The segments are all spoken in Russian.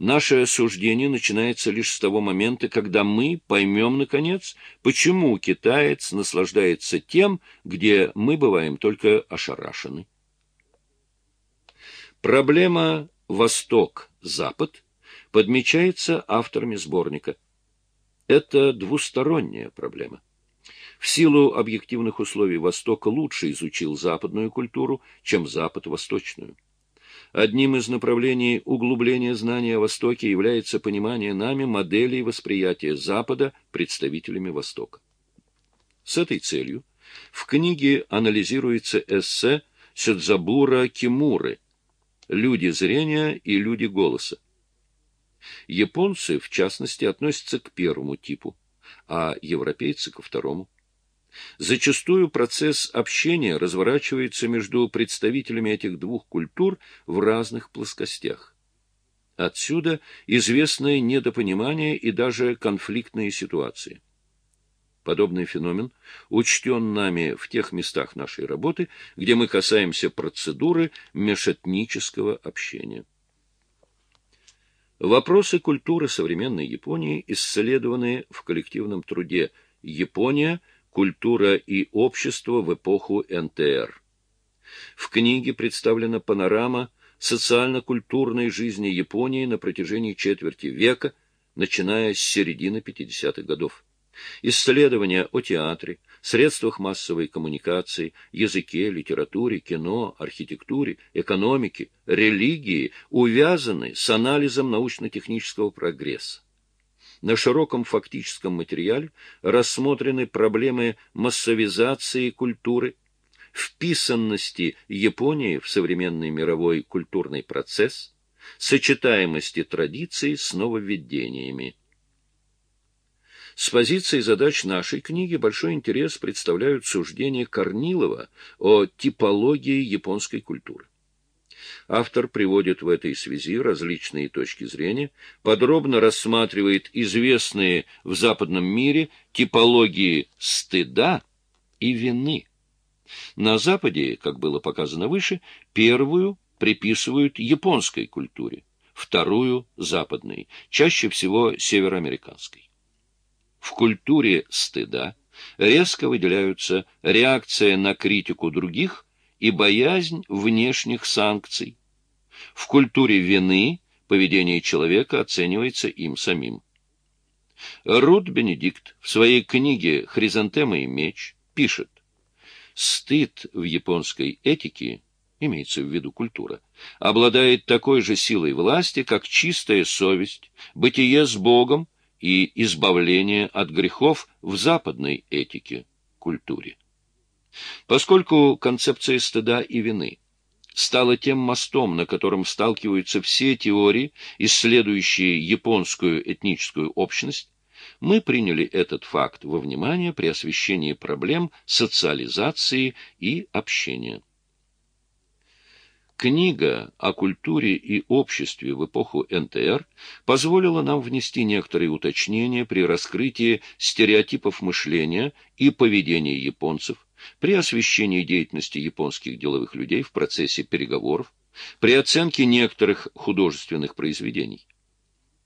Наше суждение начинается лишь с того момента, когда мы поймем, наконец, почему китаец наслаждается тем, где мы бываем только ошарашены. Проблема «Восток-Запад» подмечается авторами сборника. Это двусторонняя проблема. В силу объективных условий Востока лучше изучил западную культуру, чем Запад восточную. Одним из направлений углубления знания о Востоке является понимание нами моделей восприятия Запада представителями Востока. С этой целью в книге анализируется эссе Сюдзабура Кимуры «Люди зрения и люди голоса». Японцы, в частности, относятся к первому типу, а европейцы – ко второму. Зачастую процесс общения разворачивается между представителями этих двух культур в разных плоскостях. Отсюда известное недопонимание и даже конфликтные ситуации. Подобный феномен учтен нами в тех местах нашей работы, где мы касаемся процедуры межэтнического общения. Вопросы культуры современной Японии исследованы в коллективном труде «Япония. Культура и общество в эпоху НТР». В книге представлена панорама социально-культурной жизни Японии на протяжении четверти века, начиная с середины 50-х годов. Исследования о театре, средствах массовой коммуникации, языке, литературе, кино, архитектуре, экономике, религии увязаны с анализом научно-технического прогресса. На широком фактическом материале рассмотрены проблемы массовизации культуры, вписанности Японии в современный мировой культурный процесс, сочетаемости традиций с нововведениями. С позиции задач нашей книги большой интерес представляют суждения Корнилова о типологии японской культуры. Автор приводит в этой связи различные точки зрения, подробно рассматривает известные в западном мире типологии стыда и вины. На Западе, как было показано выше, первую приписывают японской культуре, вторую – западной, чаще всего североамериканской. В культуре стыда резко выделяются реакция на критику других и боязнь внешних санкций. В культуре вины поведение человека оценивается им самим. Рут Бенедикт в своей книге «Хризантема и меч» пишет, «Стыд в японской этике, имеется в виду культура, обладает такой же силой власти, как чистая совесть, бытие с Богом и избавление от грехов в западной этике, культуре. Поскольку концепция стыда и вины стала тем мостом, на котором сталкиваются все теории, исследующие японскую этническую общность, мы приняли этот факт во внимание при освещении проблем социализации и общения. Книга о культуре и обществе в эпоху НТР позволила нам внести некоторые уточнения при раскрытии стереотипов мышления и поведения японцев, при освещении деятельности японских деловых людей в процессе переговоров, при оценке некоторых художественных произведений.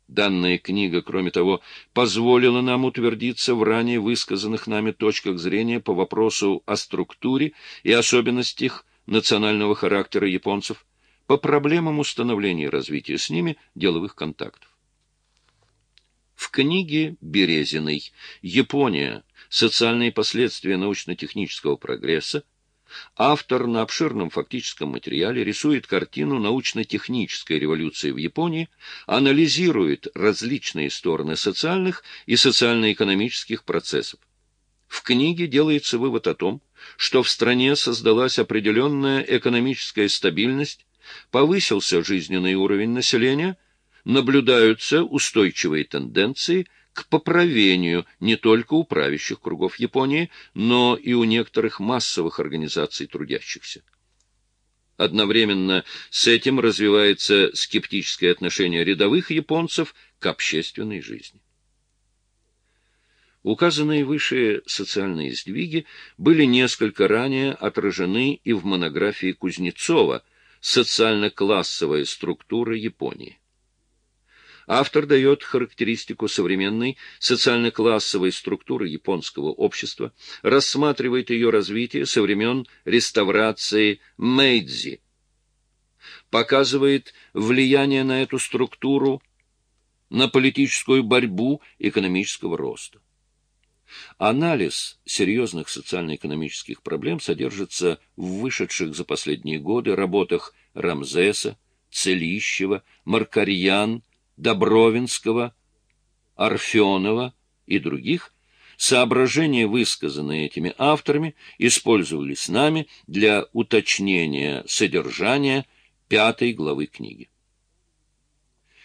Данная книга, кроме того, позволила нам утвердиться в ранее высказанных нами точках зрения по вопросу о структуре и особенностях национального характера японцев, по проблемам установления и развития с ними деловых контактов. В книге Березиной «Япония. Социальные последствия научно-технического прогресса» автор на обширном фактическом материале рисует картину научно-технической революции в Японии, анализирует различные стороны социальных и социально-экономических процессов. В книге делается вывод о том, что в стране создалась определенная экономическая стабильность, повысился жизненный уровень населения, наблюдаются устойчивые тенденции к поправению не только у правящих кругов Японии, но и у некоторых массовых организаций трудящихся. Одновременно с этим развивается скептическое отношение рядовых японцев к общественной жизни. Указанные выше социальные сдвиги были несколько ранее отражены и в монографии Кузнецова «Социально-классовая структура Японии». Автор дает характеристику современной социально-классовой структуры японского общества, рассматривает ее развитие со времен реставрации Мэйдзи, показывает влияние на эту структуру на политическую борьбу экономического роста. Анализ серьезных социально-экономических проблем содержится в вышедших за последние годы работах Рамзеса, Целищева, Маркарьян, Добровинского, Орфенова и других, соображения, высказанные этими авторами, использовались нами для уточнения содержания пятой главы книги.